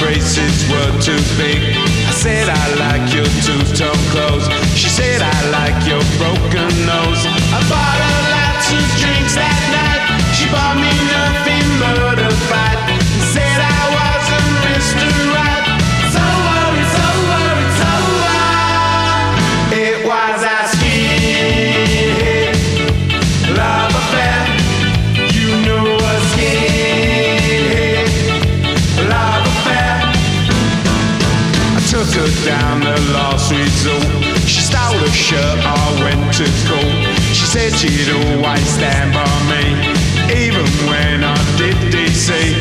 braces were too big. I said I like your two-tone clothes. Took down the last resort. She stole a shirt, I went to court. She said she'd always stand by me, even when I did DC.